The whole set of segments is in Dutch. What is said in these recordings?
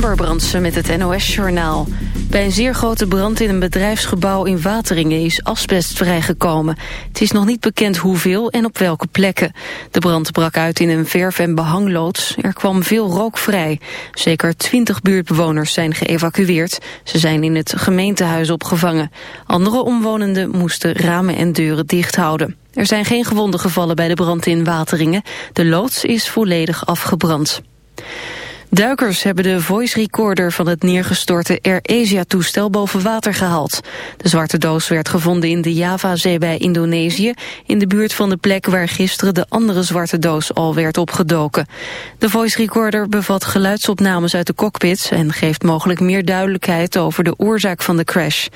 Amber Brandsen met het NOS-journaal. Bij een zeer grote brand in een bedrijfsgebouw in Wateringen is asbest vrijgekomen. Het is nog niet bekend hoeveel en op welke plekken. De brand brak uit in een verf- en behangloods. Er kwam veel rook vrij. Zeker twintig buurtbewoners zijn geëvacueerd. Ze zijn in het gemeentehuis opgevangen. Andere omwonenden moesten ramen en deuren dicht houden. Er zijn geen gewonden gevallen bij de brand in Wateringen. De loods is volledig afgebrand. Duikers hebben de voice recorder van het neergestorte Air Asia-toestel boven water gehaald. De zwarte doos werd gevonden in de Javazee bij Indonesië, in de buurt van de plek waar gisteren de andere zwarte doos al werd opgedoken. De voice recorder bevat geluidsopnames uit de cockpits en geeft mogelijk meer duidelijkheid over de oorzaak van de crash.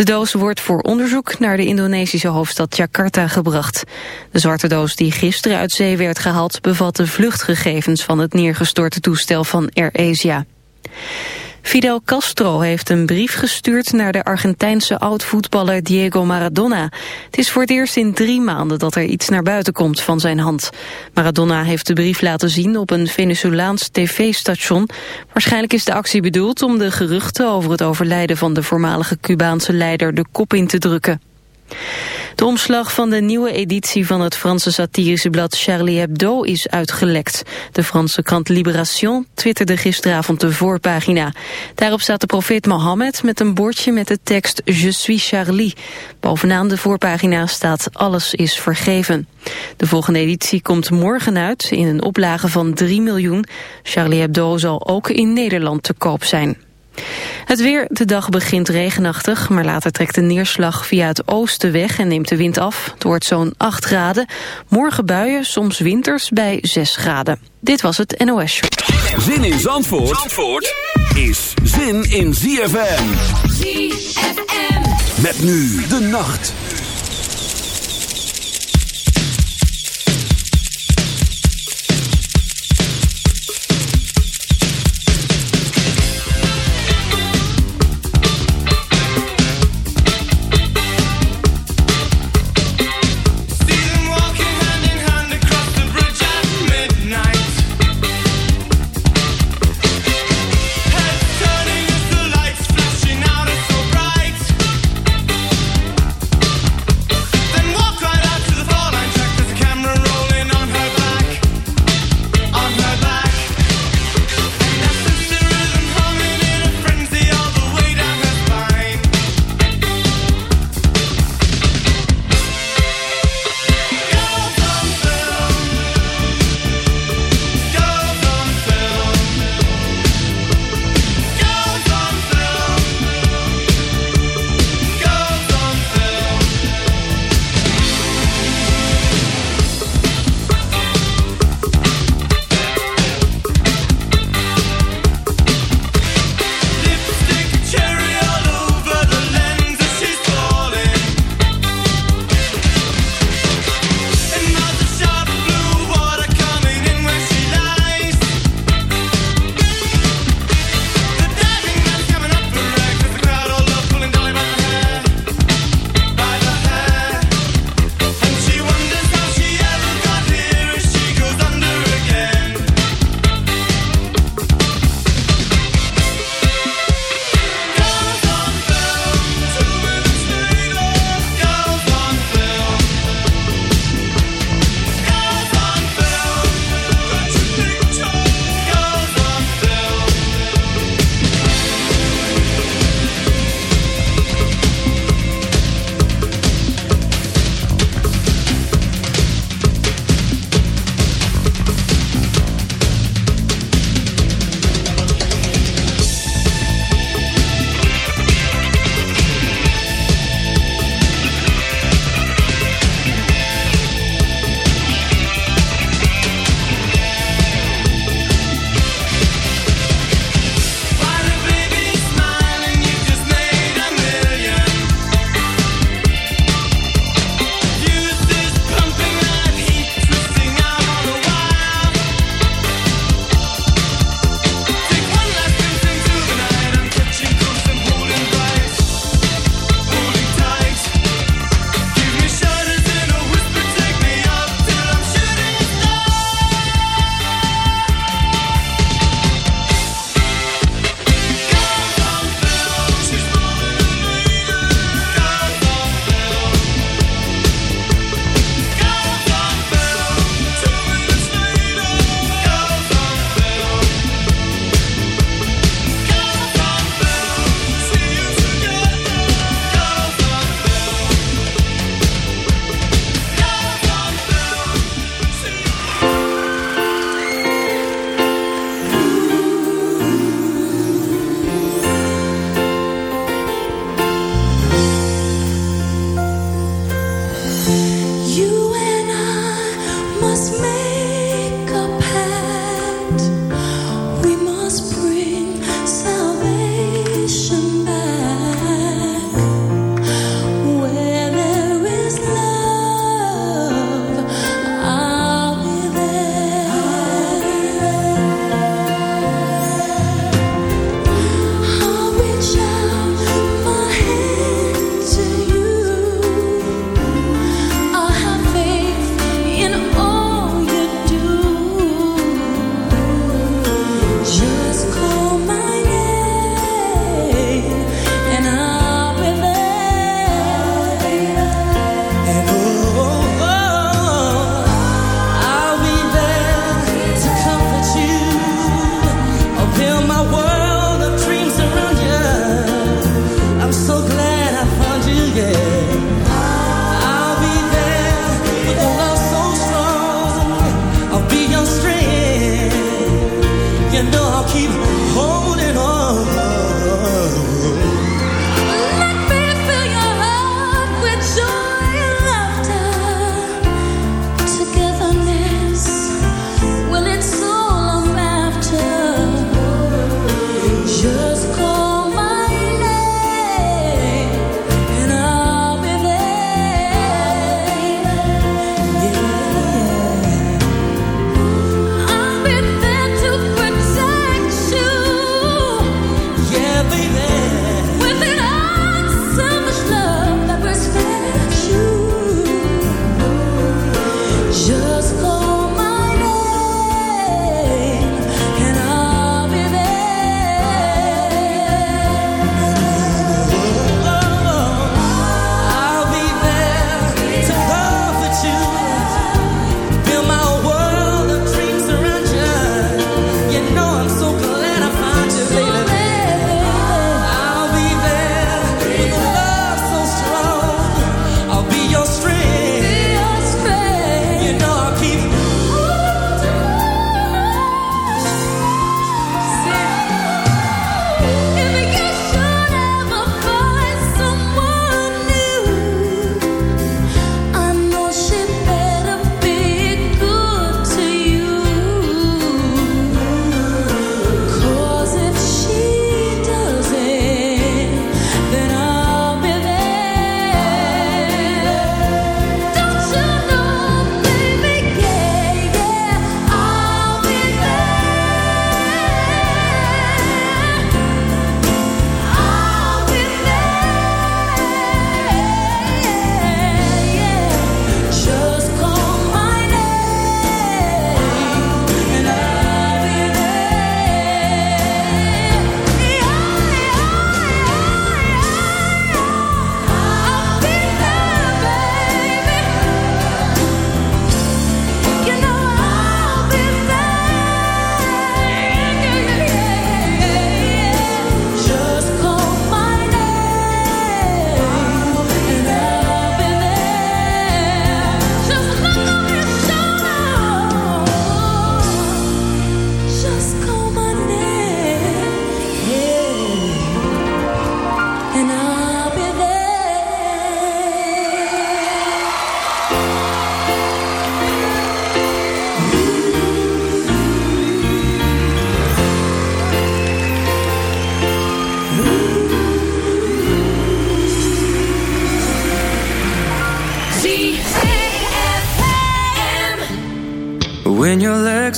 De doos wordt voor onderzoek naar de Indonesische hoofdstad Jakarta gebracht. De zwarte doos die gisteren uit zee werd gehaald bevat de vluchtgegevens van het neergestorte toestel van AirAsia. Fidel Castro heeft een brief gestuurd naar de Argentijnse oud-voetballer Diego Maradona. Het is voor het eerst in drie maanden dat er iets naar buiten komt van zijn hand. Maradona heeft de brief laten zien op een Venezolaans tv-station. Waarschijnlijk is de actie bedoeld om de geruchten over het overlijden van de voormalige Cubaanse leider de kop in te drukken. De omslag van de nieuwe editie van het Franse satirische blad Charlie Hebdo is uitgelekt. De Franse krant Libération twitterde gisteravond de voorpagina. Daarop staat de profeet Mohammed met een bordje met de tekst Je suis Charlie. Bovenaan de voorpagina staat alles is vergeven. De volgende editie komt morgen uit in een oplage van 3 miljoen. Charlie Hebdo zal ook in Nederland te koop zijn. Het weer, de dag begint regenachtig, maar later trekt de neerslag via het oosten weg en neemt de wind af. Het wordt zo'n 8 graden. Morgen buien, soms winters bij 6 graden. Dit was het NOS Zin in Zandvoort, Zandvoort is zin in ZFM. ZFM. Met nu de nacht.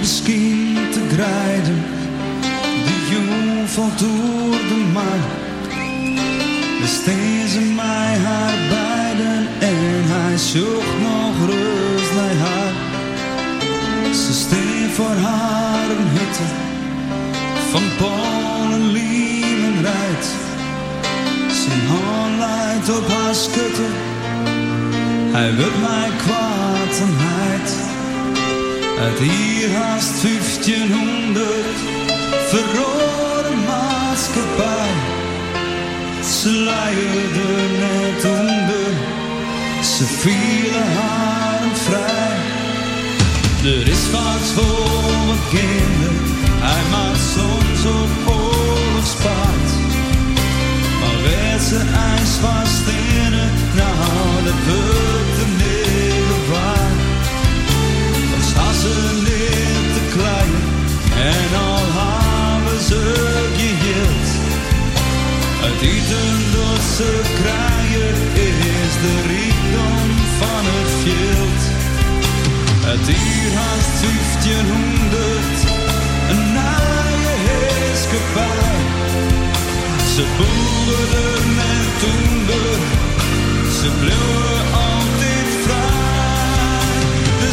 misschien te grijden, de jong valt door de maan. Besteed ze mij haar beiden en hij zocht nog rust naar haar. Ze steen voor haar een hutte van Polen, Liemen rijdt. Zijn hand leidt op haar schutte, hij wil mij kwaad en heid. Uit hier haast 1500 verrode maatschappij. Ze leiden net onder, ze vielen haar vrij. Er is wat voor mijn kinderen, hij maakt soms op oorlogspaard. Maar werd ze ijs vast in het, nou dat Ze neer te klein en al hebben ze geheeld. Het eten dat ze krijgen is de rijkdom van het veld. Het hier haast 1500, een naaie heerskepaar. Ze boeren en toender, ze bleven altijd vrij. De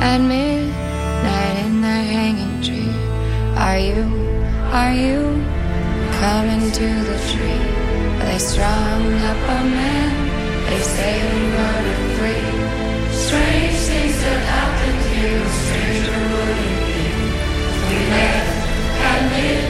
at midnight in the hanging tree. Are you, are you coming to the tree they strung up a man? They say we murdered three. Strange things that happened here, stranger would it be we met at midnight